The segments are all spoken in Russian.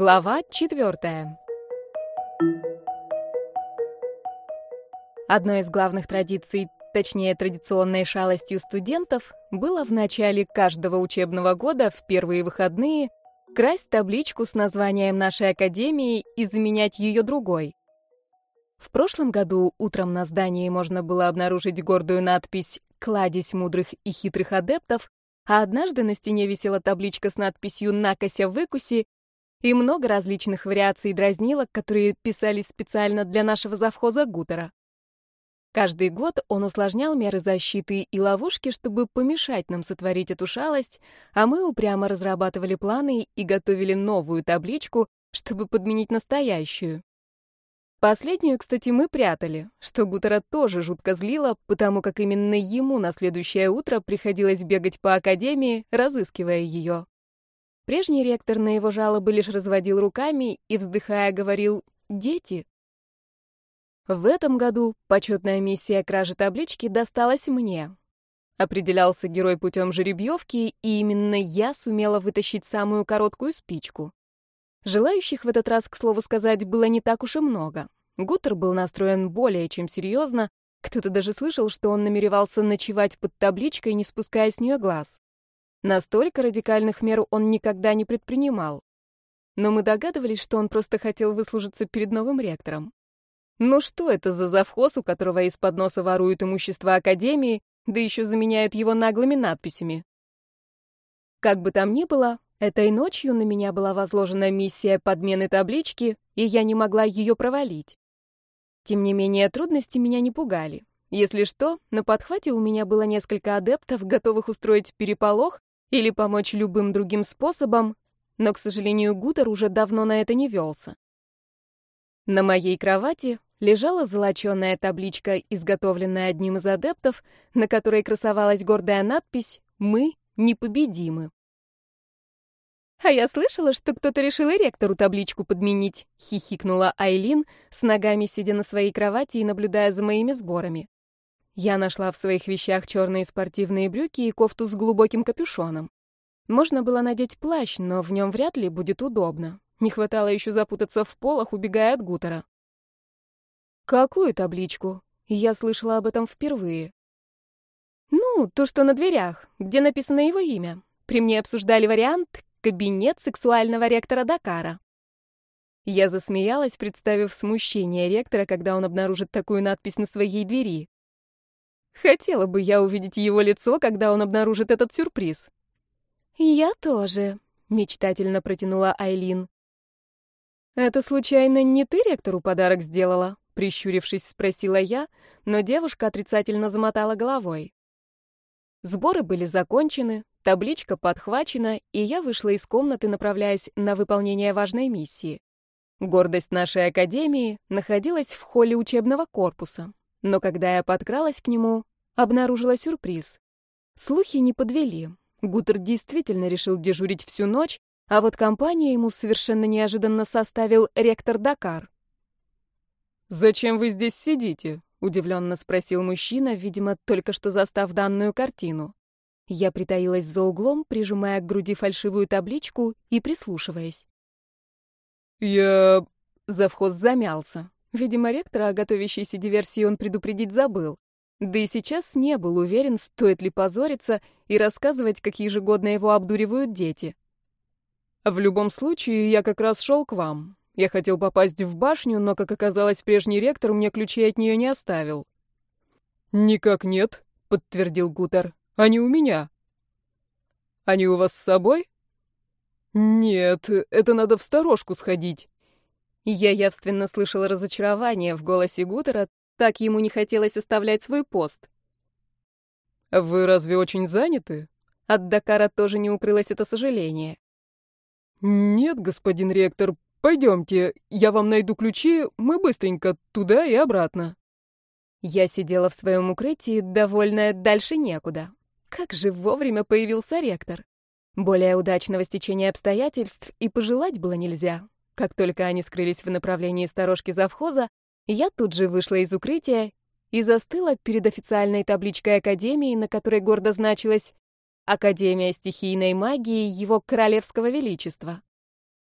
Глава четвертая. Одной из главных традиций, точнее традиционной шалостью студентов, было в начале каждого учебного года в первые выходные красть табличку с названием нашей академии и заменять ее другой. В прошлом году утром на здании можно было обнаружить гордую надпись «Кладезь мудрых и хитрых адептов», а однажды на стене висела табличка с надписью «Накося выкуси» и много различных вариаций дразнилок, которые писались специально для нашего завхоза Гутера. Каждый год он усложнял меры защиты и ловушки, чтобы помешать нам сотворить эту шалость, а мы упрямо разрабатывали планы и готовили новую табличку, чтобы подменить настоящую. Последнюю, кстати, мы прятали, что Гутера тоже жутко злило, потому как именно ему на следующее утро приходилось бегать по академии, разыскивая ее. Прежний ректор на его жалобы лишь разводил руками и, вздыхая, говорил «Дети». В этом году почетная миссия кражи таблички досталась мне. Определялся герой путем жеребьевки, и именно я сумела вытащить самую короткую спичку. Желающих в этот раз, к слову сказать, было не так уж и много. Гутер был настроен более чем серьезно, кто-то даже слышал, что он намеревался ночевать под табличкой, не спуская с нее глаз. Настолько радикальных мер он никогда не предпринимал. Но мы догадывались, что он просто хотел выслужиться перед новым ректором. Ну что это за завхоз, у которого из-под носа воруют имущество Академии, да еще заменяют его наглыми надписями? Как бы там ни было, этой ночью на меня была возложена миссия подмены таблички, и я не могла ее провалить. Тем не менее, трудности меня не пугали. Если что, на подхвате у меня было несколько адептов, готовых устроить переполох или помочь любым другим способом, но, к сожалению, Гутер уже давно на это не велся. На моей кровати лежала золоченая табличка, изготовленная одним из адептов, на которой красовалась гордая надпись «Мы непобедимы». «А я слышала, что кто-то решил и ректору табличку подменить», — хихикнула Айлин, с ногами сидя на своей кровати и наблюдая за моими сборами. Я нашла в своих вещах черные спортивные брюки и кофту с глубоким капюшоном. Можно было надеть плащ, но в нем вряд ли будет удобно. Не хватало еще запутаться в полах, убегая от гутера. Какую табличку? Я слышала об этом впервые. Ну, то, что на дверях, где написано его имя. При мне обсуждали вариант «Кабинет сексуального ректора Дакара». Я засмеялась, представив смущение ректора, когда он обнаружит такую надпись на своей двери. Хотела бы я увидеть его лицо, когда он обнаружит этот сюрприз. «Я тоже», — мечтательно протянула Айлин. «Это, случайно, не ты ректору подарок сделала?» Прищурившись, спросила я, но девушка отрицательно замотала головой. Сборы были закончены, табличка подхвачена, и я вышла из комнаты, направляясь на выполнение важной миссии. Гордость нашей академии находилась в холле учебного корпуса, но когда я подкралась к нему, обнаружила сюрприз. Слухи не подвели. Гутер действительно решил дежурить всю ночь, а вот компания ему совершенно неожиданно составил ректор Дакар. «Зачем вы здесь сидите?» — удивленно спросил мужчина, видимо, только что застав данную картину. Я притаилась за углом, прижимая к груди фальшивую табличку и прислушиваясь. «Я...» — завхоз замялся. Видимо, ректора о готовящейся диверсии он предупредить забыл. Да и сейчас не был уверен, стоит ли позориться и рассказывать, как ежегодно его обдуривают дети. «В любом случае, я как раз шел к вам. Я хотел попасть в башню, но, как оказалось, прежний ректор мне ключи от нее не оставил. «Никак нет», — подтвердил Гутер. «Они у меня». «Они у вас с собой?» «Нет, это надо в сторожку сходить». Я явственно слышала разочарование в голосе Гутера, так ему не хотелось оставлять свой пост. «Вы разве очень заняты?» От Дакара тоже не укрылось это сожаление. «Нет, господин ректор, Пойдемте, я вам найду ключи, мы быстренько туда и обратно. Я сидела в своем укрытии, довольная дальше некуда. Как же вовремя появился ректор. Более удачного стечения обстоятельств и пожелать было нельзя. Как только они скрылись в направлении сторожки завхоза, я тут же вышла из укрытия и застыла перед официальной табличкой Академии, на которой гордо значилось «Академия стихийной магии Его Королевского Величества».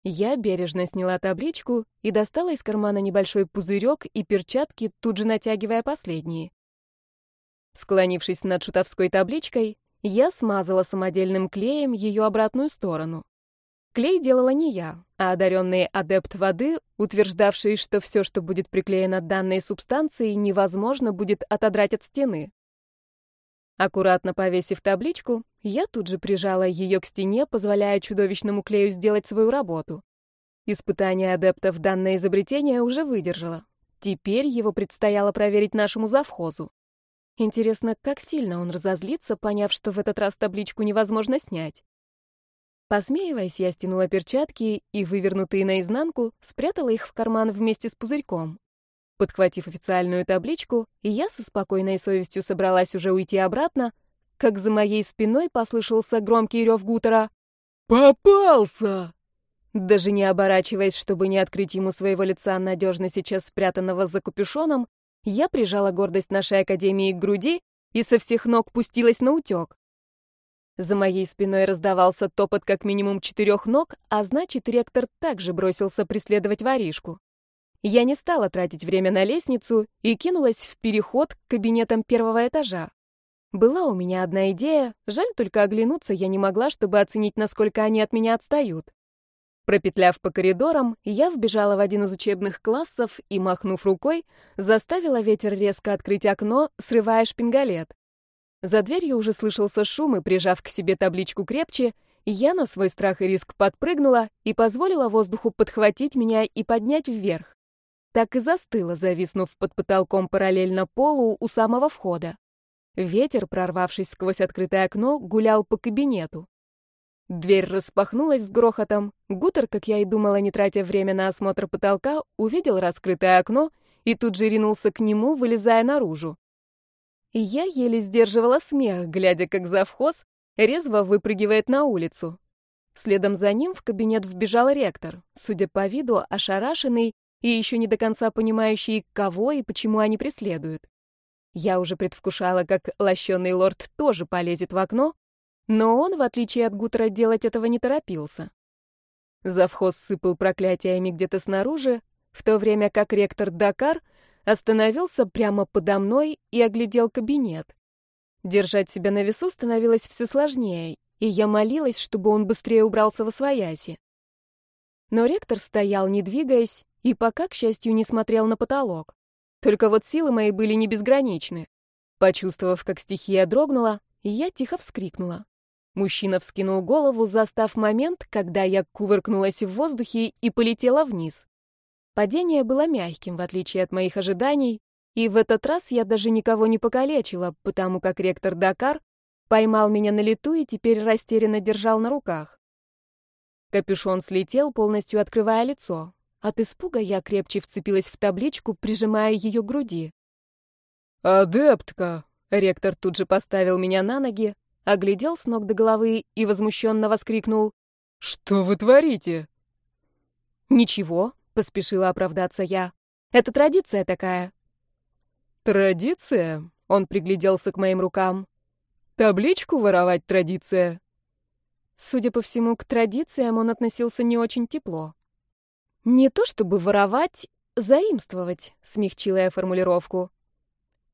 Я бережно сняла табличку и достала из кармана небольшой пузырек и перчатки, тут же натягивая последние. Склонившись над шутовской табличкой, я смазала самодельным клеем ее обратную сторону. Клей делала не я, а одаренный адепт воды, утверждавший, что все, что будет приклеено данной субстанцией, невозможно будет отодрать от стены. Аккуратно повесив табличку, я тут же прижала ее к стене, позволяя чудовищному клею сделать свою работу. Испытание адептов данное изобретение уже выдержало. Теперь его предстояло проверить нашему завхозу. Интересно, как сильно он разозлится, поняв, что в этот раз табличку невозможно снять. Посмеиваясь, я стянула перчатки и, вывернутые наизнанку, спрятала их в карман вместе с пузырьком. Подхватив официальную табличку, я со спокойной совестью собралась уже уйти обратно, как за моей спиной послышался громкий рев Гутера. «Попался!» Даже не оборачиваясь, чтобы не открыть ему своего лица, надежно сейчас спрятанного за капюшоном, я прижала гордость нашей академии к груди и со всех ног пустилась на утек. За моей спиной раздавался топот как минимум четырех ног, а значит, ректор также бросился преследовать воришку. Я не стала тратить время на лестницу и кинулась в переход к кабинетам первого этажа. Была у меня одна идея, жаль только оглянуться я не могла, чтобы оценить, насколько они от меня отстают. Пропетляв по коридорам, я вбежала в один из учебных классов и, махнув рукой, заставила ветер резко открыть окно, срывая шпингалет. За дверью уже слышался шум, и, прижав к себе табличку крепче, я на свой страх и риск подпрыгнула и позволила воздуху подхватить меня и поднять вверх. Так и застыла, зависнув под потолком параллельно полу у самого входа. Ветер, прорвавшись сквозь открытое окно, гулял по кабинету. Дверь распахнулась с грохотом. Гутер, как я и думала, не тратя время на осмотр потолка, увидел раскрытое окно и тут же ринулся к нему, вылезая наружу. Я еле сдерживала смех, глядя, как завхоз резво выпрыгивает на улицу. Следом за ним в кабинет вбежал ректор, судя по виду, ошарашенный и еще не до конца понимающий, кого и почему они преследуют. Я уже предвкушала, как лощеный лорд тоже полезет в окно, но он, в отличие от Гутера, делать этого не торопился. Завхоз сыпал проклятиями где-то снаружи, в то время как ректор Дакар остановился прямо подо мной и оглядел кабинет. Держать себя на весу становилось все сложнее, и я молилась, чтобы он быстрее убрался во свояси. Но ректор стоял, не двигаясь, и пока, к счастью, не смотрел на потолок. Только вот силы мои были не безграничны. Почувствовав, как стихия дрогнула, я тихо вскрикнула. Мужчина вскинул голову, застав момент, когда я кувыркнулась в воздухе и полетела вниз. Падение было мягким, в отличие от моих ожиданий, и в этот раз я даже никого не покалечила, потому как ректор Дакар поймал меня на лету и теперь растерянно держал на руках. Капюшон слетел, полностью открывая лицо. От испуга я крепче вцепилась в табличку, прижимая ее к груди. «Адептка!» — ректор тут же поставил меня на ноги, оглядел с ног до головы и возмущенно воскликнул. «Что вы творите?» «Ничего», — поспешила оправдаться я. «Это традиция такая». «Традиция?» — он пригляделся к моим рукам. «Табличку воровать традиция?» Судя по всему, к традициям он относился не очень тепло. «Не то чтобы воровать, заимствовать», — смягчила я формулировку.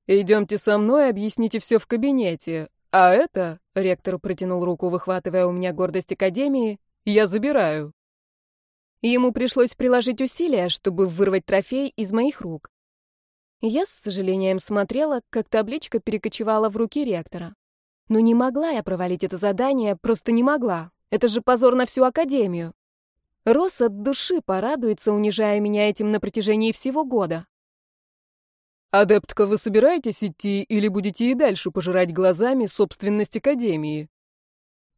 «Идемте со мной, объясните все в кабинете, а это, — ректор протянул руку, выхватывая у меня гордость Академии, — я забираю. Ему пришлось приложить усилия, чтобы вырвать трофей из моих рук. Я с сожалением смотрела, как табличка перекочевала в руки ректора. Но не могла я провалить это задание, просто не могла. Это же позор на всю Академию. Рос от души порадуется, унижая меня этим на протяжении всего года. «Адептка, вы собираетесь идти или будете и дальше пожирать глазами собственность Академии?»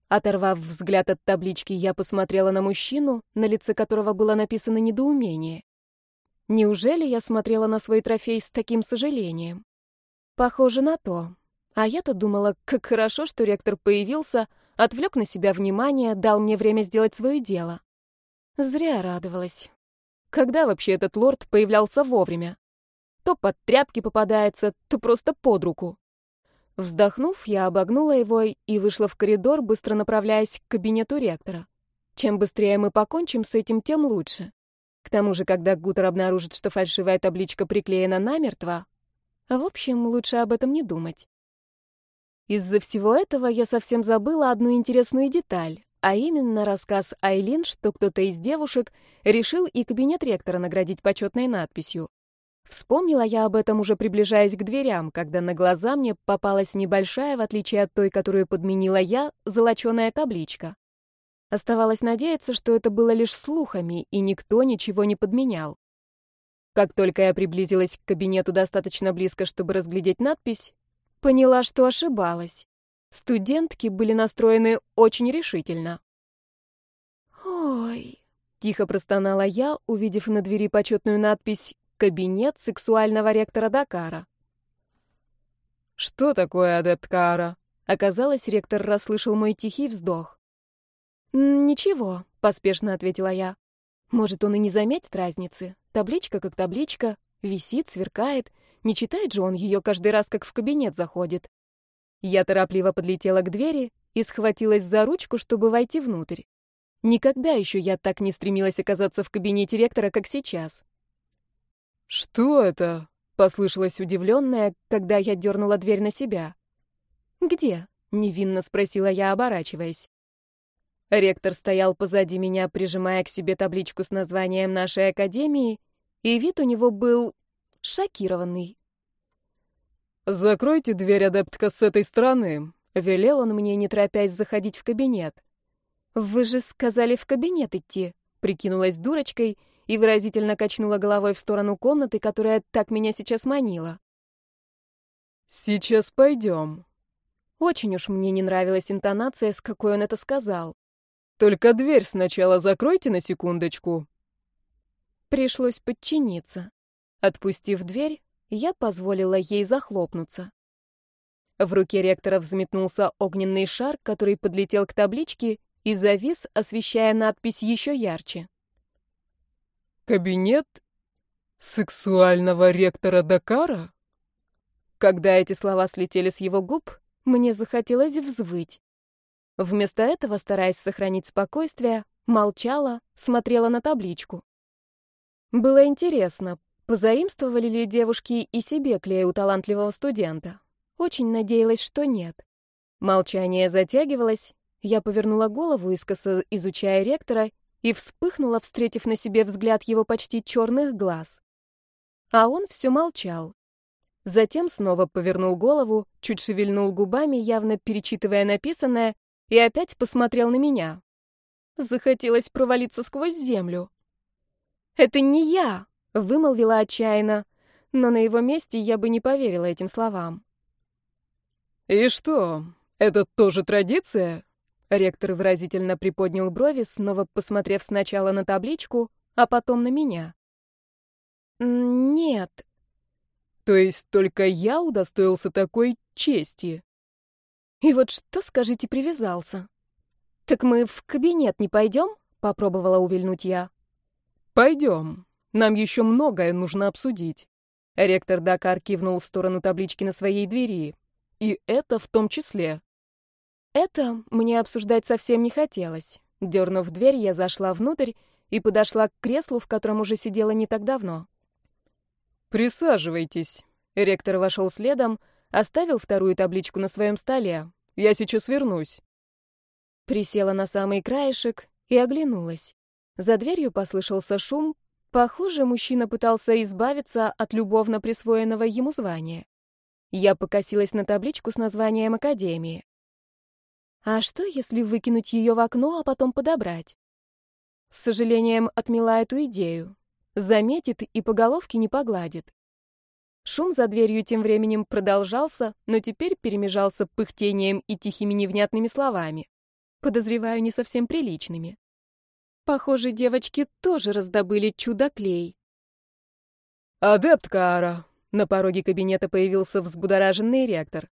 Оторвав взгляд от таблички, я посмотрела на мужчину, на лице которого было написано недоумение. Неужели я смотрела на свой трофей с таким сожалением? Похоже на то. А я-то думала, как хорошо, что ректор появился, отвлек на себя внимание, дал мне время сделать свое дело. Зря радовалась. Когда вообще этот лорд появлялся вовремя? То под тряпки попадается, то просто под руку. Вздохнув, я обогнула его и вышла в коридор, быстро направляясь к кабинету ректора. Чем быстрее мы покончим с этим, тем лучше. К тому же, когда Гутер обнаружит, что фальшивая табличка приклеена намертво, в общем, лучше об этом не думать. Из-за всего этого я совсем забыла одну интересную деталь, а именно рассказ Айлин, что кто-то из девушек решил и кабинет ректора наградить почетной надписью. Вспомнила я об этом уже приближаясь к дверям, когда на глаза мне попалась небольшая, в отличие от той, которую подменила я, золоченая табличка. Оставалось надеяться, что это было лишь слухами, и никто ничего не подменял. Как только я приблизилась к кабинету достаточно близко, чтобы разглядеть надпись, поняла, что ошибалась. Студентки были настроены очень решительно. «Ой», — тихо простонала я, увидев на двери почетную надпись «Кабинет сексуального ректора Дакара». «Что такое адепт Каара?» Оказалось, ректор расслышал мой тихий вздох. «Ничего», — поспешно ответила я. «Может, он и не заметит разницы. Табличка как табличка, висит, сверкает. Не читает же он ее каждый раз, как в кабинет заходит». Я торопливо подлетела к двери и схватилась за ручку, чтобы войти внутрь. Никогда еще я так не стремилась оказаться в кабинете ректора, как сейчас. «Что это?» — послышалось удивленное, когда я дернула дверь на себя. «Где?» — невинно спросила я, оборачиваясь. Ректор стоял позади меня, прижимая к себе табличку с названием нашей академии, и вид у него был шокированный. «Закройте дверь, адептка, с этой стороны», — велел он мне, не торопясь заходить в кабинет. «Вы же сказали в кабинет идти», — прикинулась дурочкой и выразительно качнула головой в сторону комнаты, которая так меня сейчас манила. «Сейчас пойдем». Очень уж мне не нравилась интонация, с какой он это сказал. Только дверь сначала закройте на секундочку. Пришлось подчиниться. Отпустив дверь, я позволила ей захлопнуться. В руке ректора взметнулся огненный шар, который подлетел к табличке и завис, освещая надпись еще ярче. «Кабинет сексуального ректора Дакара?» Когда эти слова слетели с его губ, мне захотелось взвыть. Вместо этого, стараясь сохранить спокойствие, молчала, смотрела на табличку. Было интересно, позаимствовали ли девушки и себе клей у талантливого студента. Очень надеялась, что нет. Молчание затягивалось, я повернула голову, искоса изучая ректора, и вспыхнула, встретив на себе взгляд его почти черных глаз. А он все молчал. Затем снова повернул голову, чуть шевельнул губами, явно перечитывая написанное, и опять посмотрел на меня. Захотелось провалиться сквозь землю. «Это не я!» — вымолвила отчаянно, но на его месте я бы не поверила этим словам. «И что, это тоже традиция?» Ректор выразительно приподнял брови, снова посмотрев сначала на табличку, а потом на меня. «Нет». «То есть только я удостоился такой чести?» И вот что, скажите, привязался? Так мы в кабинет не пойдем? Попробовала увильнуть я. Пойдем. Нам еще многое нужно обсудить. Ректор Дакар кивнул в сторону таблички на своей двери. И это в том числе. Это мне обсуждать совсем не хотелось. Дернув дверь, я зашла внутрь и подошла к креслу, в котором уже сидела не так давно. «Присаживайтесь». Ректор вошел следом, Оставил вторую табличку на своем столе. Я сейчас вернусь. Присела на самый краешек и оглянулась. За дверью послышался шум. Похоже, мужчина пытался избавиться от любовно присвоенного ему звания. Я покосилась на табличку с названием Академии. А что, если выкинуть ее в окно, а потом подобрать? С сожалением отмела эту идею. Заметит и по головке не погладит. Шум за дверью тем временем продолжался, но теперь перемежался пыхтением и тихими невнятными словами. Подозреваю, не совсем приличными. Похоже, девочки тоже раздобыли чудо-клей. «Адепт Каара!» На пороге кабинета появился взбудораженный ректор.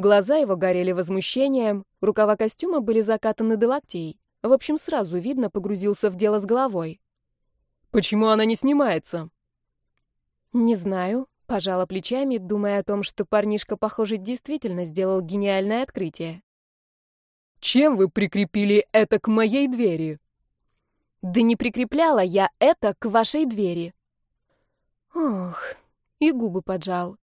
Глаза его горели возмущением, рукава костюма были закатаны до локтей. В общем, сразу видно, погрузился в дело с головой. «Почему она не снимается?» «Не знаю», Пожала плечами, думая о том, что парнишка, похоже, действительно сделал гениальное открытие. «Чем вы прикрепили это к моей двери?» Да не прикрепляла я это к вашей двери. Ох, и губы поджал.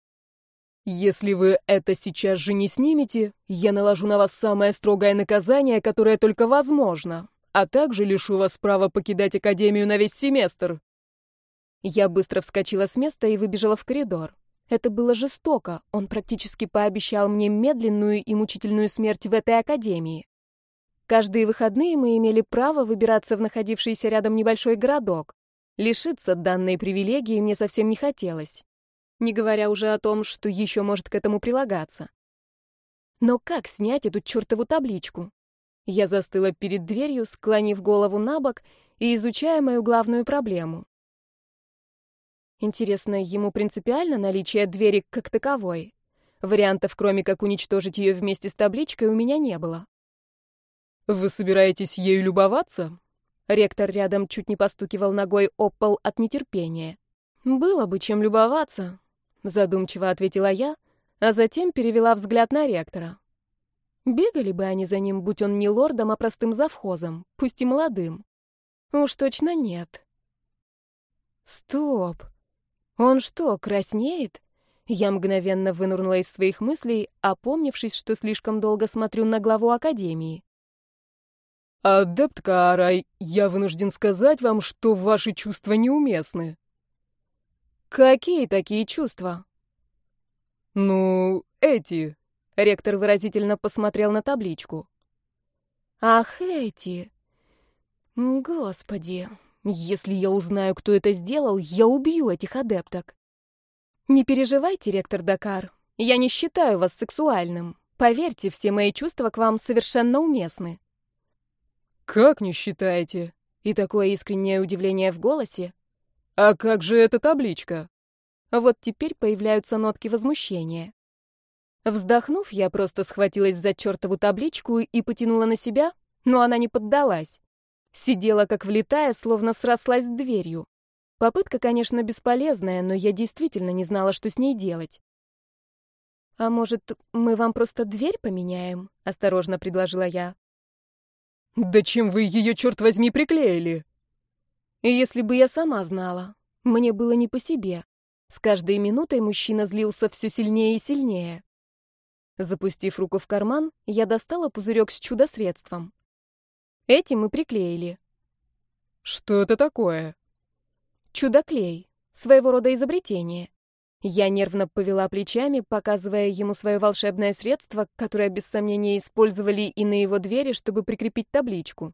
Если вы это сейчас же не снимете, я наложу на вас самое строгое наказание, которое только возможно, а также лишу вас права покидать академию на весь семестр. Я быстро вскочила с места и выбежала в коридор. Это было жестоко. Он практически пообещал мне медленную и мучительную смерть в этой академии. Каждые выходные мы имели право выбираться в находившийся рядом небольшой городок. Лишиться данной привилегии мне совсем не хотелось. Не говоря уже о том, что еще может к этому прилагаться. Но как снять эту чертову табличку? Я застыла перед дверью, склонив голову на бок и изучая мою главную проблему. Интересно, ему принципиально наличие двери как таковой? Вариантов, кроме как уничтожить ее вместе с табличкой, у меня не было. «Вы собираетесь ею любоваться?» Ректор рядом чуть не постукивал ногой об пол от нетерпения. «Было бы чем любоваться», — задумчиво ответила я, а затем перевела взгляд на ректора. Бегали бы они за ним, будь он не лордом, а простым завхозом, пусть и молодым. Уж точно нет. Стоп. Он что, краснеет? Я мгновенно вынурнула из своих мыслей, опомнившись, что слишком долго смотрю на главу академии. «Адепт Каарай, я вынужден сказать вам, что ваши чувства неуместны». «Какие такие чувства?» «Ну, эти». Ректор выразительно посмотрел на табличку. «Ах, эти! Господи, если я узнаю, кто это сделал, я убью этих адепток. Не переживайте, ректор Дакар. Я не считаю вас сексуальным. Поверьте, все мои чувства к вам совершенно уместны. Как не считаете? И такое искреннее удивление в голосе. А как же эта табличка? Вот теперь появляются нотки возмущения. Вздохнув, я просто схватилась за чертову табличку и потянула на себя, но она не поддалась. Сидела как влитая, словно срослась с дверью. Попытка, конечно, бесполезная, но я действительно не знала, что с ней делать. «А может, мы вам просто дверь поменяем?» — осторожно предложила я. «Да чем вы ее, черт возьми, приклеили?» Если бы я сама знала, мне было не по себе. С каждой минутой мужчина злился все сильнее и сильнее. Запустив руку в карман, я достала пузырек с чудо-средством. Эти мы приклеили. Что это такое? Чудоклей. Своего рода изобретение. Я нервно повела плечами, показывая ему свое волшебное средство, которое без сомнения использовали и на его двери, чтобы прикрепить табличку.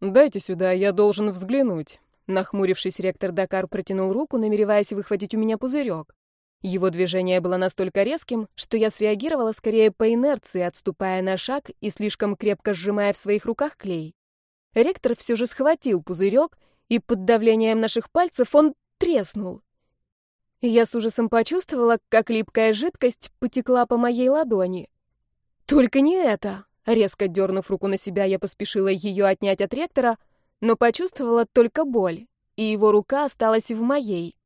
«Дайте сюда, я должен взглянуть». Нахмурившись, ректор Дакар протянул руку, намереваясь выхватить у меня пузырек. Его движение было настолько резким, что я среагировала скорее по инерции, отступая на шаг и слишком крепко сжимая в своих руках клей. Ректор все же схватил пузырек, и под давлением наших пальцев он треснул. Я с ужасом почувствовала, как липкая жидкость потекла по моей ладони. Только не это. Резко дернув руку на себя, я поспешила ее отнять от ректора, но почувствовала только боль, и его рука осталась в моей.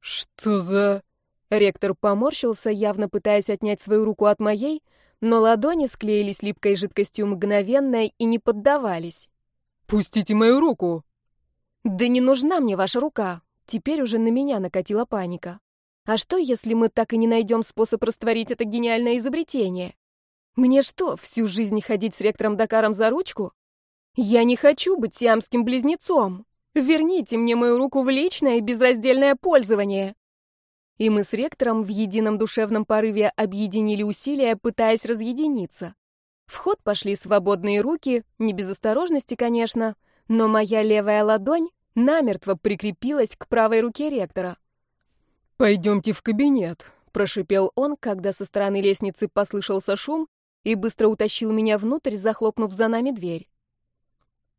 «Что за...» Ректор поморщился, явно пытаясь отнять свою руку от моей, но ладони склеились липкой жидкостью мгновенно и не поддавались. «Пустите мою руку!» «Да не нужна мне ваша рука!» Теперь уже на меня накатила паника. А что, если мы так и не найдем способ растворить это гениальное изобретение? Мне что, всю жизнь ходить с ректором Дакаром за ручку? Я не хочу быть сиамским близнецом. Верните мне мою руку в личное и безраздельное пользование. И мы с ректором в едином душевном порыве объединили усилия, пытаясь разъединиться. В ход пошли свободные руки, не без осторожности, конечно, но моя левая ладонь намертво прикрепилась к правой руке ректора. «Пойдемте в кабинет», — прошипел он, когда со стороны лестницы послышался шум и быстро утащил меня внутрь, захлопнув за нами дверь.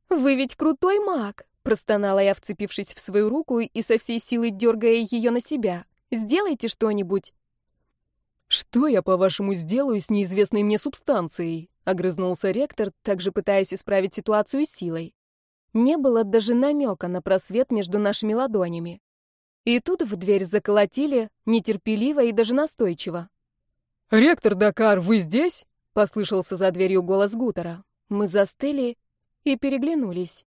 «Вы ведь крутой маг!» Простонала я, вцепившись в свою руку и со всей силы дергая ее на себя. «Сделайте что-нибудь!» «Что я, по-вашему, сделаю с неизвестной мне субстанцией?» — огрызнулся ректор, также пытаясь исправить ситуацию силой. Не было даже намека на просвет между нашими ладонями. И тут в дверь заколотили, нетерпеливо и даже настойчиво. «Ректор Дакар, вы здесь?» — послышался за дверью голос Гутера. Мы застыли и переглянулись.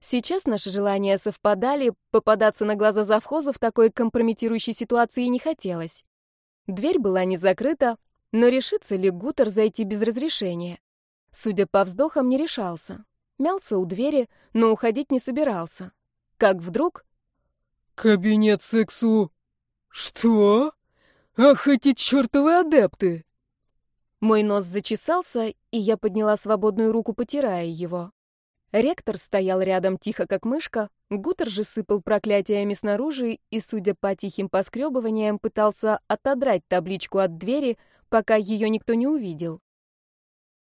Сейчас наши желания совпадали, попадаться на глаза завхозу в такой компрометирующей ситуации не хотелось. Дверь была не закрыта, но решится ли Гутер зайти без разрешения? Судя по вздохам, не решался. Мялся у двери, но уходить не собирался. Как вдруг... «Кабинет сексу... Что? Ах, эти чертовы адепты!» Мой нос зачесался, и я подняла свободную руку, потирая его. Ректор стоял рядом тихо, как мышка, Гутер же сыпал проклятиями снаружи и, судя по тихим поскребываниям, пытался отодрать табличку от двери, пока ее никто не увидел.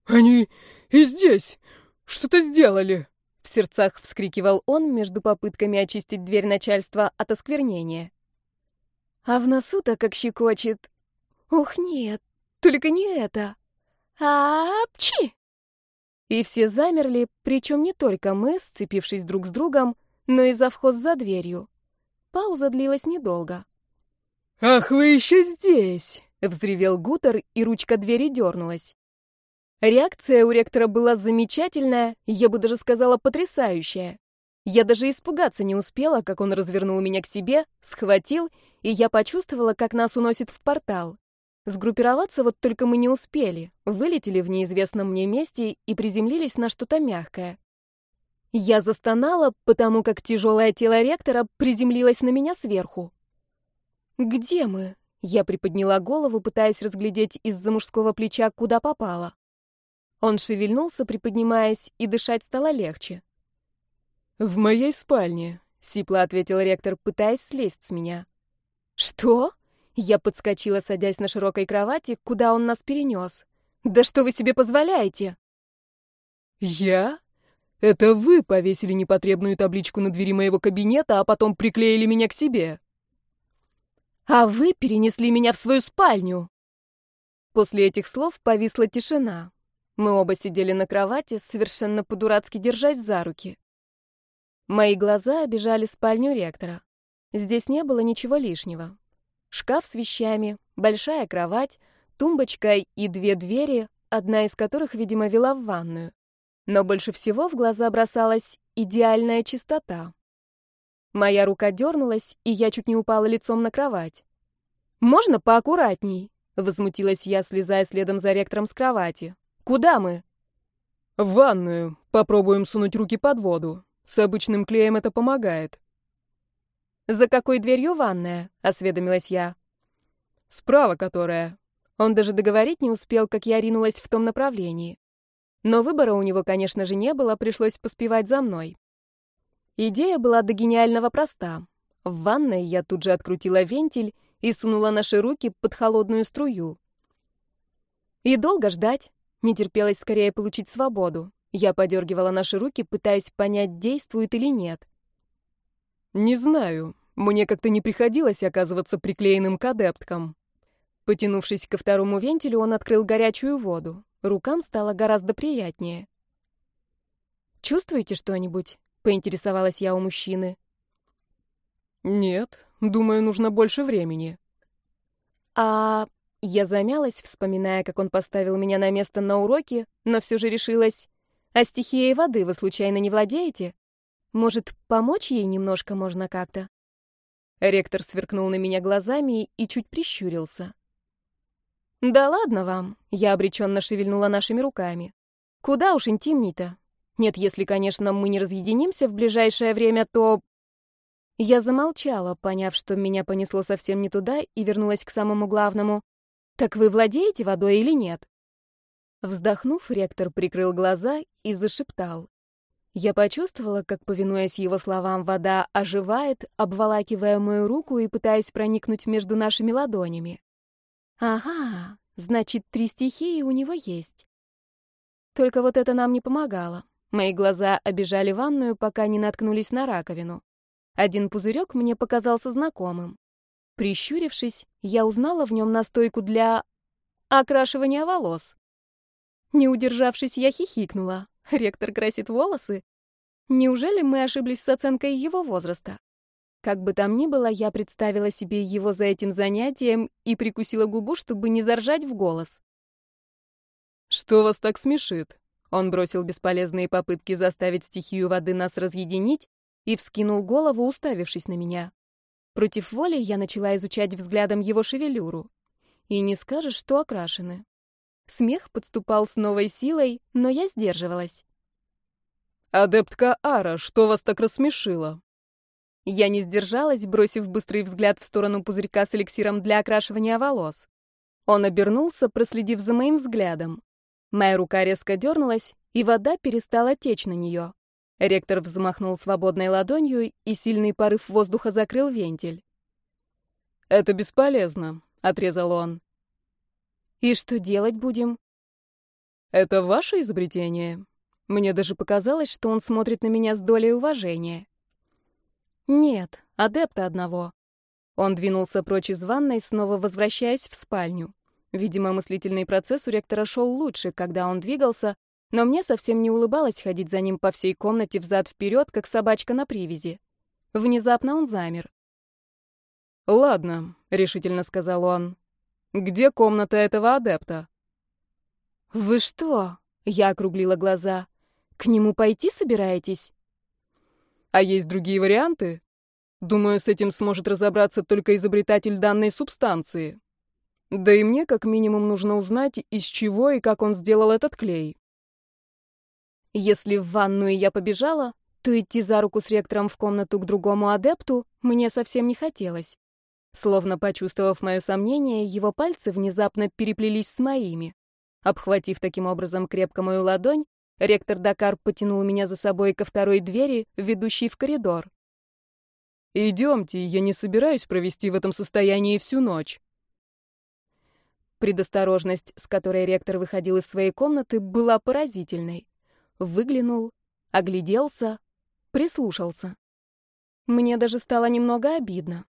«Они и здесь что-то сделали!» В сердцах вскрикивал он между попытками очистить дверь начальства от осквернения. А в носу-то как щекочет. Ух, нет, только не это. Апчи! И все замерли, причем не только мы, сцепившись друг с другом, но и завхоз за дверью. Пауза длилась недолго. «Ах, вы еще здесь!» — взревел Гутер, и ручка двери дернулась. Реакция у ректора была замечательная, я бы даже сказала потрясающая. Я даже испугаться не успела, как он развернул меня к себе, схватил, и я почувствовала, как нас уносит в портал. Сгруппироваться вот только мы не успели, вылетели в неизвестном мне месте и приземлились на что-то мягкое. Я застонала, потому как тяжелое тело ректора приземлилось на меня сверху. «Где мы?» Я приподняла голову, пытаясь разглядеть из-за мужского плеча, куда попало. Он шевельнулся, приподнимаясь, и дышать стало легче. «В моей спальне», — сипло ответил ректор, пытаясь слезть с меня. «Что?» Я подскочила, садясь на широкой кровати, куда он нас перенес. «Да что вы себе позволяете?» «Я? Это вы повесили непотребную табличку на двери моего кабинета, а потом приклеили меня к себе?» «А вы перенесли меня в свою спальню!» После этих слов повисла тишина. Мы оба сидели на кровати, совершенно по-дурацки держась за руки. Мои глаза обижали спальню ректора. Здесь не было ничего лишнего шкаф с вещами, большая кровать, тумбочка и две двери, одна из которых, видимо, вела в ванную. Но больше всего в глаза бросалась идеальная чистота. Моя рука дернулась, и я чуть не упала лицом на кровать. «Можно поаккуратней?» — возмутилась я, слезая следом за ректором с кровати. «Куда мы?» «В ванную. Попробуем сунуть руки под воду. С обычным клеем это помогает». «За какой дверью ванная?» — осведомилась я. «Справа которая». Он даже договорить не успел, как я ринулась в том направлении. Но выбора у него, конечно же, не было, пришлось поспевать за мной. Идея была до гениального проста. В ванной я тут же открутила вентиль и сунула наши руки под холодную струю. И долго ждать. Не терпелось скорее получить свободу. Я подергивала наши руки, пытаясь понять, действует или нет. «Не знаю. Мне как-то не приходилось оказываться приклеенным к адепткам». Потянувшись ко второму вентилю, он открыл горячую воду. Рукам стало гораздо приятнее. «Чувствуете что-нибудь?» — поинтересовалась я у мужчины. «Нет, думаю, нужно больше времени». «А...» Я замялась, вспоминая, как он поставил меня на место на уроке, но все же решилась. «А стихией воды вы случайно не владеете?» Может, помочь ей немножко можно как-то? Ректор сверкнул на меня глазами и чуть прищурился. «Да ладно вам», — я обреченно шевельнула нашими руками. «Куда уж интимней-то? Нет, если, конечно, мы не разъединимся в ближайшее время, то...» Я замолчала, поняв, что меня понесло совсем не туда, и вернулась к самому главному. «Так вы владеете водой или нет?» Вздохнув, ректор прикрыл глаза и зашептал. Я почувствовала, как, повинуясь его словам, вода оживает, обволакивая мою руку и пытаясь проникнуть между нашими ладонями. Ага, значит, три стихии у него есть. Только вот это нам не помогало. Мои глаза обижали ванную, пока не наткнулись на раковину. Один пузырек мне показался знакомым. Прищурившись, я узнала в нем настойку для окрашивания волос. Не удержавшись, я хихикнула. Ректор красит волосы? Неужели мы ошиблись с оценкой его возраста? Как бы там ни было, я представила себе его за этим занятием и прикусила губу, чтобы не заржать в голос. «Что вас так смешит?» Он бросил бесполезные попытки заставить стихию воды нас разъединить и вскинул голову, уставившись на меня. Против воли я начала изучать взглядом его шевелюру. И не скажешь, что окрашены. Смех подступал с новой силой, но я сдерживалась. «Адептка Ара, что вас так рассмешило?» Я не сдержалась, бросив быстрый взгляд в сторону пузырька с эликсиром для окрашивания волос. Он обернулся, проследив за моим взглядом. Моя рука резко дернулась, и вода перестала течь на нее. Ректор взмахнул свободной ладонью, и сильный порыв воздуха закрыл вентиль. «Это бесполезно», — отрезал он. «И что делать будем?» «Это ваше изобретение?» Мне даже показалось, что он смотрит на меня с долей уважения. Нет, адепта одного. Он двинулся прочь из ванной, снова возвращаясь в спальню. Видимо, мыслительный процесс у ректора шел лучше, когда он двигался, но мне совсем не улыбалось ходить за ним по всей комнате взад-вперед, как собачка на привязи. Внезапно он замер. «Ладно», — решительно сказал он. «Где комната этого адепта?» «Вы что?» — я округлила глаза. «К нему пойти собираетесь?» А есть другие варианты? Думаю, с этим сможет разобраться только изобретатель данной субстанции. Да и мне как минимум нужно узнать, из чего и как он сделал этот клей. Если в ванную я побежала, то идти за руку с ректором в комнату к другому адепту мне совсем не хотелось. Словно почувствовав мое сомнение, его пальцы внезапно переплелись с моими. Обхватив таким образом крепко мою ладонь, Ректор Дакар потянул меня за собой ко второй двери, ведущей в коридор. «Идемте, я не собираюсь провести в этом состоянии всю ночь». Предосторожность, с которой ректор выходил из своей комнаты, была поразительной. Выглянул, огляделся, прислушался. Мне даже стало немного обидно.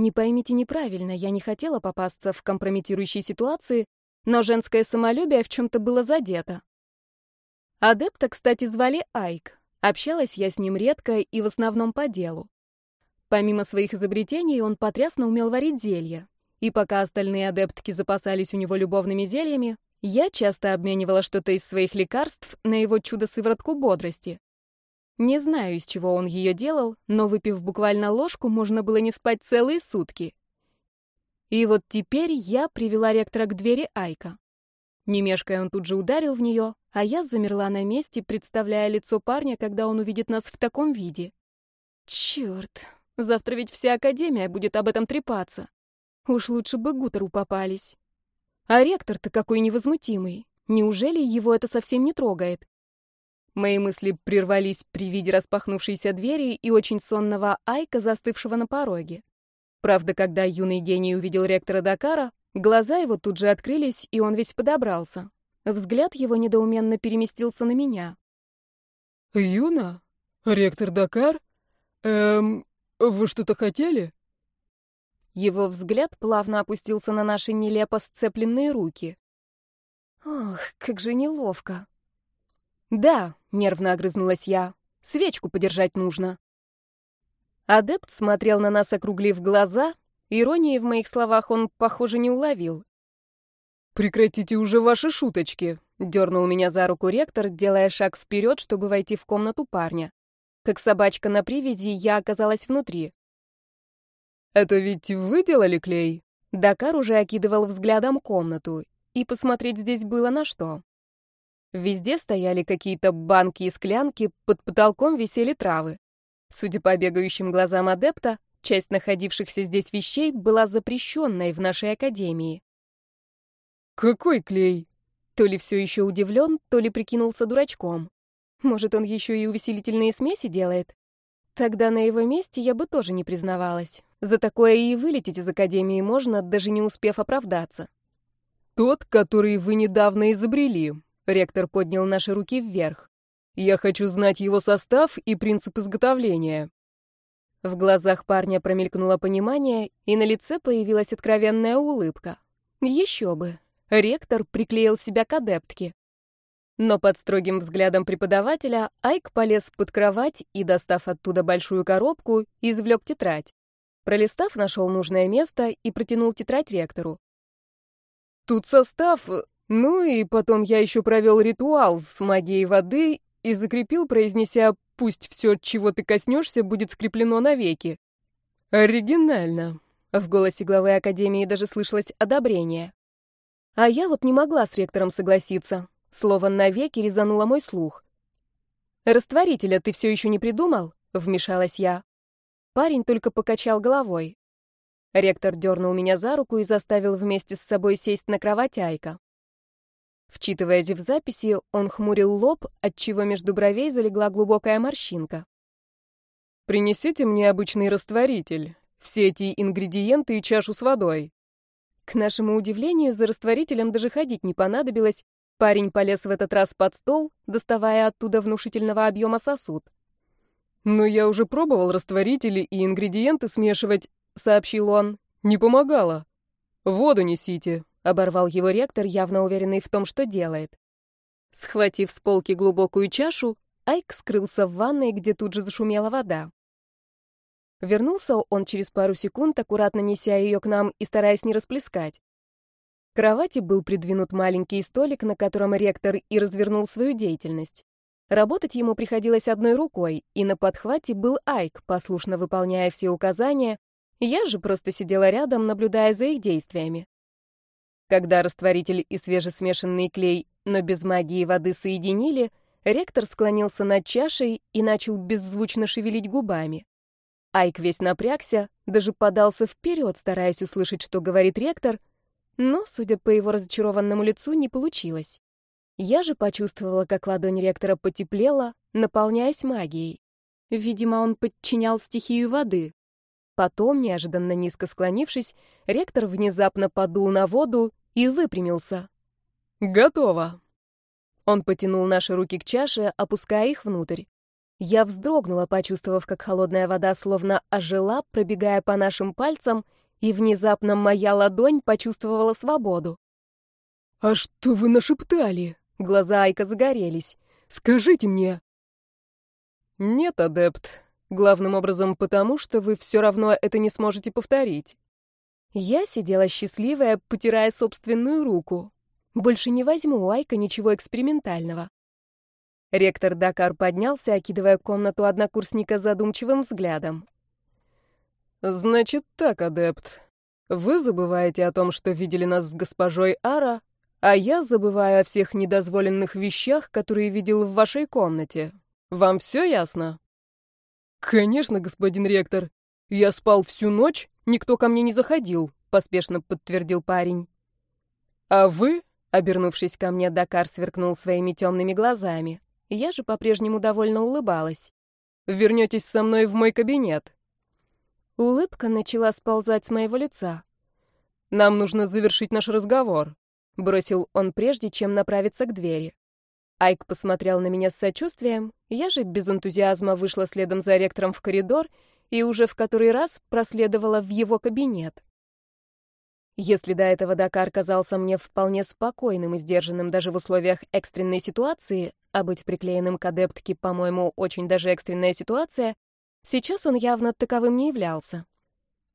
Не поймите неправильно, я не хотела попасться в компрометирующей ситуации, но женское самолюбие в чем-то было задето. Адепта, кстати, звали Айк. Общалась я с ним редко и в основном по делу. Помимо своих изобретений, он потрясно умел варить зелья. И пока остальные адептки запасались у него любовными зельями, я часто обменивала что-то из своих лекарств на его чудо-сыворотку бодрости. Не знаю, из чего он ее делал, но, выпив буквально ложку, можно было не спать целые сутки. И вот теперь я привела ректора к двери Айка. Не он тут же ударил в нее, а я замерла на месте, представляя лицо парня, когда он увидит нас в таком виде. Черт, завтра ведь вся Академия будет об этом трепаться. Уж лучше бы Гутеру попались. А ректор-то какой невозмутимый. Неужели его это совсем не трогает? Мои мысли прервались при виде распахнувшейся двери и очень сонного Айка, застывшего на пороге. Правда, когда юный гений увидел ректора Дакара, Глаза его тут же открылись, и он весь подобрался. Взгляд его недоуменно переместился на меня. «Юна? Ректор Дакар? Эм, вы что-то хотели?» Его взгляд плавно опустился на наши нелепо сцепленные руки. «Ох, как же неловко!» «Да», — нервно огрызнулась я, — «свечку подержать нужно». Адепт смотрел на нас, округлив глаза, Иронии в моих словах он, похоже, не уловил. «Прекратите уже ваши шуточки», — дернул меня за руку ректор, делая шаг вперед, чтобы войти в комнату парня. Как собачка на привязи, я оказалась внутри. «Это ведь вы делали клей?» Дакар уже окидывал взглядом комнату, и посмотреть здесь было на что. Везде стояли какие-то банки и склянки, под потолком висели травы. Судя по бегающим глазам адепта, Часть находившихся здесь вещей была запрещенной в нашей академии. «Какой клей?» То ли все еще удивлен, то ли прикинулся дурачком. Может, он еще и увеселительные смеси делает? Тогда на его месте я бы тоже не признавалась. За такое и вылететь из академии можно, даже не успев оправдаться. «Тот, который вы недавно изобрели», — ректор поднял наши руки вверх. «Я хочу знать его состав и принцип изготовления». В глазах парня промелькнуло понимание, и на лице появилась откровенная улыбка. Еще бы. Ректор приклеил себя к адептке. Но под строгим взглядом преподавателя Айк полез под кровать и, достав оттуда большую коробку, извлек тетрадь. Пролистав, нашел нужное место и протянул тетрадь ректору. «Тут состав, Ну и потом я еще провел ритуал с магией воды и закрепил, произнеся «пусть все, чего ты коснешься, будет скреплено навеки». Оригинально. В голосе главы Академии даже слышалось одобрение. А я вот не могла с ректором согласиться. Слово «навеки» резануло мой слух. «Растворителя ты все еще не придумал?» — вмешалась я. Парень только покачал головой. Ректор дернул меня за руку и заставил вместе с собой сесть на кровать Айка. Вчитываясь в записи, он хмурил лоб, отчего между бровей залегла глубокая морщинка. «Принесите мне обычный растворитель, все эти ингредиенты и чашу с водой». К нашему удивлению, за растворителем даже ходить не понадобилось. Парень полез в этот раз под стол, доставая оттуда внушительного объема сосуд. «Но я уже пробовал растворители и ингредиенты смешивать», — сообщил он. «Не помогало. Воду несите», — оборвал его ректор, явно уверенный в том, что делает. Схватив с полки глубокую чашу, Айк скрылся в ванной, где тут же зашумела вода. Вернулся он через пару секунд, аккуратно неся ее к нам и стараясь не расплескать. К кровати был придвинут маленький столик, на котором ректор и развернул свою деятельность. Работать ему приходилось одной рукой, и на подхвате был Айк, послушно выполняя все указания, я же просто сидела рядом, наблюдая за их действиями. Когда растворитель и свежесмешанный клей, но без магии воды соединили, ректор склонился над чашей и начал беззвучно шевелить губами. Айк весь напрягся, даже подался вперед, стараясь услышать, что говорит ректор, но, судя по его разочарованному лицу, не получилось. Я же почувствовала, как ладонь ректора потеплела, наполняясь магией. Видимо, он подчинял стихию воды. Потом, неожиданно низко склонившись, ректор внезапно подул на воду и выпрямился. «Готово!» Он потянул наши руки к чаше, опуская их внутрь. Я вздрогнула, почувствовав, как холодная вода словно ожила, пробегая по нашим пальцам, и внезапно моя ладонь почувствовала свободу. «А что вы нашептали?» Глаза Айка загорелись. «Скажите мне!» «Нет, адепт. Главным образом потому, что вы все равно это не сможете повторить. Я сидела счастливая, потирая собственную руку. Больше не возьму у Айка ничего экспериментального. Ректор Дакар поднялся, окидывая комнату однокурсника задумчивым взглядом. «Значит так, адепт. Вы забываете о том, что видели нас с госпожой Ара, а я забываю о всех недозволенных вещах, которые видел в вашей комнате. Вам все ясно?» «Конечно, господин ректор. Я спал всю ночь, никто ко мне не заходил», — поспешно подтвердил парень. «А вы?» — обернувшись ко мне, Дакар сверкнул своими темными глазами. Я же по-прежнему довольно улыбалась. «Вернетесь со мной в мой кабинет». Улыбка начала сползать с моего лица. «Нам нужно завершить наш разговор», — бросил он прежде, чем направиться к двери. Айк посмотрел на меня с сочувствием, я же без энтузиазма вышла следом за ректором в коридор и уже в который раз проследовала в его кабинет. Если до этого Дакар казался мне вполне спокойным и сдержанным даже в условиях экстренной ситуации, а быть приклеенным к адептке, по-моему, очень даже экстренная ситуация, сейчас он явно таковым не являлся.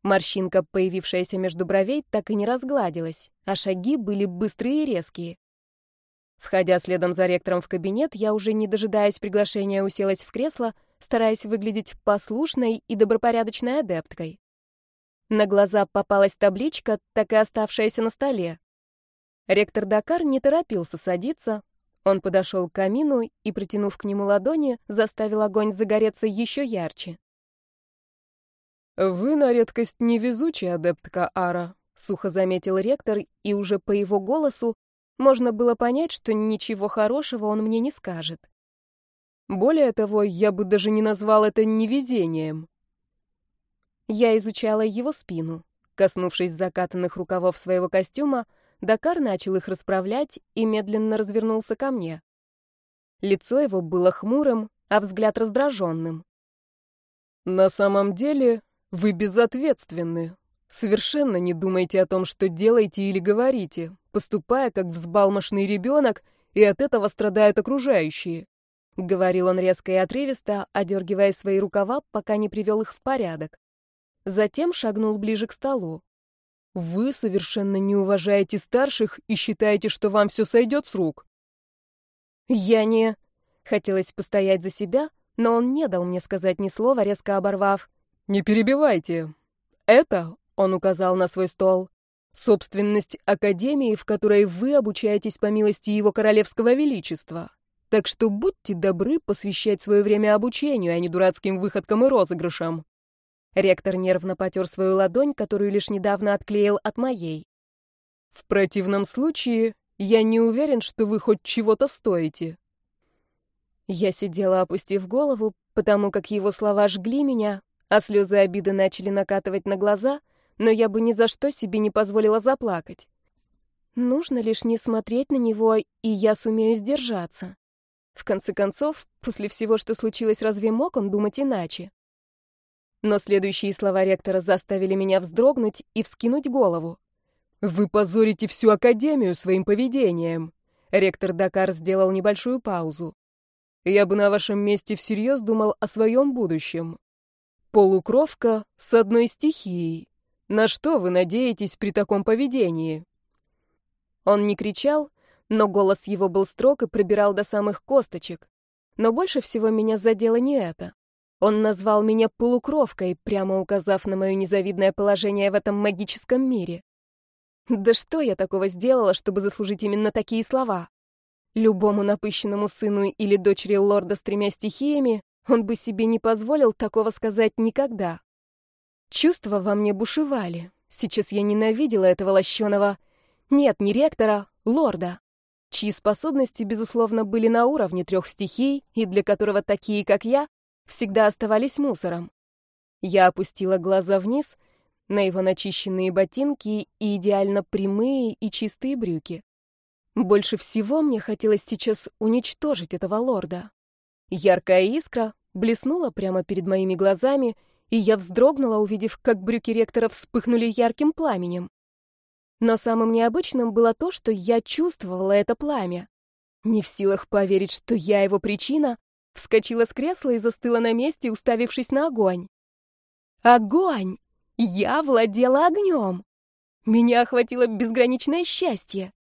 Морщинка, появившаяся между бровей, так и не разгладилась, а шаги были быстрые и резкие. Входя следом за ректором в кабинет, я уже не дожидаясь приглашения уселась в кресло, стараясь выглядеть послушной и добропорядочной адепткой. На глаза попалась табличка, так и оставшаяся на столе. Ректор Дакар не торопился садиться. Он подошел к камину и, протянув к нему ладони, заставил огонь загореться еще ярче. «Вы на редкость невезучая адептка Ара», — сухо заметил ректор, и уже по его голосу можно было понять, что ничего хорошего он мне не скажет. Более того, я бы даже не назвал это невезением. Я изучала его спину. Коснувшись закатанных рукавов своего костюма, Дакар начал их расправлять и медленно развернулся ко мне. Лицо его было хмурым, а взгляд раздраженным. «На самом деле вы безответственны. Совершенно не думайте о том, что делаете или говорите, поступая как взбалмошный ребенок, и от этого страдают окружающие. — говорил он резко и отрывисто, одергивая свои рукава, пока не привел их в порядок. Затем шагнул ближе к столу. Вы совершенно не уважаете старших и считаете, что вам все сойдет с рук. Я не... Хотелось постоять за себя, но он не дал мне сказать ни слова, резко оборвав. «Не перебивайте. Это, — он указал на свой стол, — собственность Академии, в которой вы обучаетесь по милости его королевского величества. Так что будьте добры посвящать свое время обучению, а не дурацким выходкам и розыгрышам». Ректор нервно потер свою ладонь, которую лишь недавно отклеил от моей. «В противном случае я не уверен, что вы хоть чего-то стоите». Я сидела, опустив голову, потому как его слова жгли меня, а слезы обиды начали накатывать на глаза, но я бы ни за что себе не позволила заплакать. Нужно лишь не смотреть на него, и я сумею сдержаться. В конце концов, после всего, что случилось, разве мог он думать иначе? Но следующие слова ректора заставили меня вздрогнуть и вскинуть голову. «Вы позорите всю Академию своим поведением!» Ректор Дакар сделал небольшую паузу. Я бы на вашем месте всерьез думал о своем будущем. Полукровка с одной стихией. На что вы надеетесь при таком поведении? Он не кричал, но голос его был строг и пробирал до самых косточек. Но больше всего меня задело не это. Он назвал меня полукровкой, прямо указав на мое незавидное положение в этом магическом мире. Да что я такого сделала, чтобы заслужить именно такие слова? Любому напыщенному сыну или дочери лорда с тремя стихиями он бы себе не позволил такого сказать никогда. Чувства во мне бушевали. Сейчас я ненавидела этого лощеного... Нет, не ректора, лорда, чьи способности, безусловно, были на уровне трех стихий и для которого такие, как я, всегда оставались мусором. Я опустила глаза вниз на его начищенные ботинки и идеально прямые и чистые брюки. Больше всего мне хотелось сейчас уничтожить этого лорда. Яркая искра блеснула прямо перед моими глазами, и я вздрогнула, увидев, как брюки ректора вспыхнули ярким пламенем. Но самым необычным было то, что я чувствовала это пламя. Не в силах поверить, что я его причина, вскочила с кресла и застыла на месте, уставившись на огонь. Огонь! Я владела огнем! Меня охватило безграничное счастье.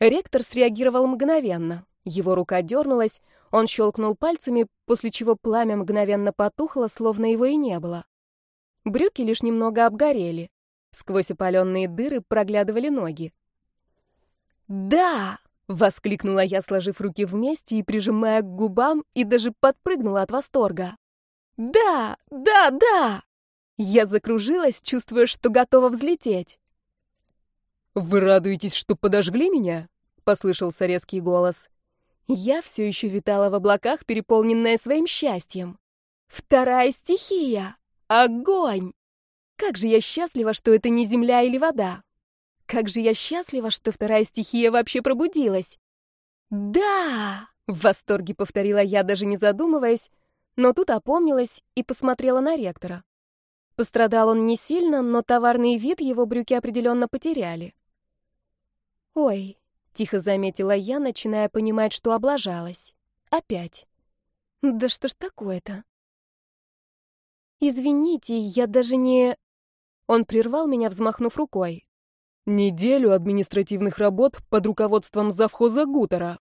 Ректор среагировал мгновенно. Его рука дернулась, он щелкнул пальцами, после чего пламя мгновенно потухло, словно его и не было. Брюки лишь немного обгорели. Сквозь опаленные дыры проглядывали ноги. «Да!» — воскликнула я, сложив руки вместе и прижимая к губам, и даже подпрыгнула от восторга. «Да! Да! Да!» Я закружилась, чувствуя, что готова взлететь. «Вы радуетесь, что подожгли меня?» — послышался резкий голос. Я все еще витала в облаках, переполненная своим счастьем. Вторая стихия — огонь! Как же я счастлива, что это не земля или вода. Как же я счастлива, что вторая стихия вообще пробудилась. «Да!» — в восторге повторила я, даже не задумываясь, но тут опомнилась и посмотрела на ректора. Пострадал он не сильно, но товарный вид его брюки определенно потеряли. «Ой», — тихо заметила я, начиная понимать, что облажалась. «Опять. Да что ж такое-то?» «Извините, я даже не...» Он прервал меня, взмахнув рукой. «Неделю административных работ под руководством завхоза Гутера.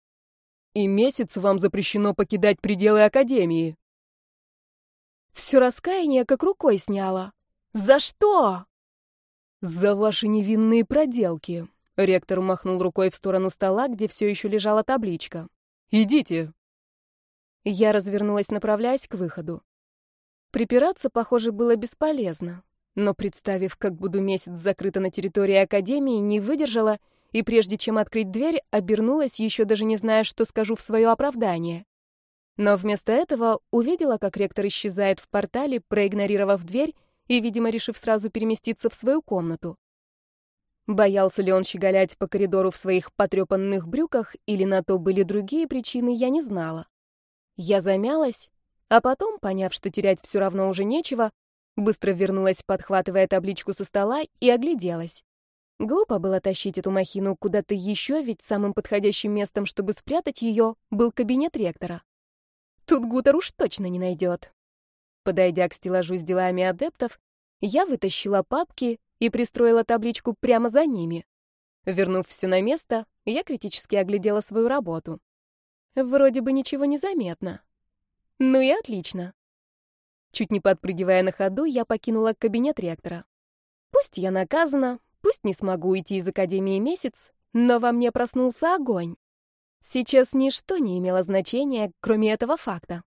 И месяц вам запрещено покидать пределы Академии». Все раскаяние как рукой сняло. «За что?» «За ваши невинные проделки», Ректор махнул рукой в сторону стола, где все еще лежала табличка. «Идите!» Я развернулась, направляясь к выходу. Припираться, похоже, было бесполезно. Но, представив, как буду месяц закрыта на территории Академии, не выдержала и, прежде чем открыть дверь, обернулась, еще даже не зная, что скажу в свое оправдание. Но вместо этого увидела, как ректор исчезает в портале, проигнорировав дверь и, видимо, решив сразу переместиться в свою комнату. Боялся ли он щеголять по коридору в своих потрепанных брюках, или на то были другие причины, я не знала. Я замялась, а потом, поняв, что терять все равно уже нечего, быстро вернулась, подхватывая табличку со стола, и огляделась. Глупо было тащить эту махину куда-то еще, ведь самым подходящим местом, чтобы спрятать ее, был кабинет ректора. Тут Гутер уж точно не найдет. Подойдя к стеллажу с делами адептов, я вытащила папки и пристроила табличку прямо за ними. Вернув все на место, я критически оглядела свою работу. Вроде бы ничего не заметно. Ну и отлично. Чуть не подпрыгивая на ходу, я покинула кабинет ректора. Пусть я наказана, пусть не смогу уйти из академии месяц, но во мне проснулся огонь. Сейчас ничто не имело значения, кроме этого факта.